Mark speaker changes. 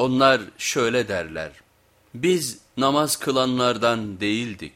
Speaker 1: Onlar şöyle derler, biz namaz kılanlardan değildik.